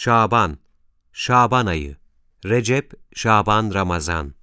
Şaban, Şaban ayı, Recep, Şaban, Ramazan,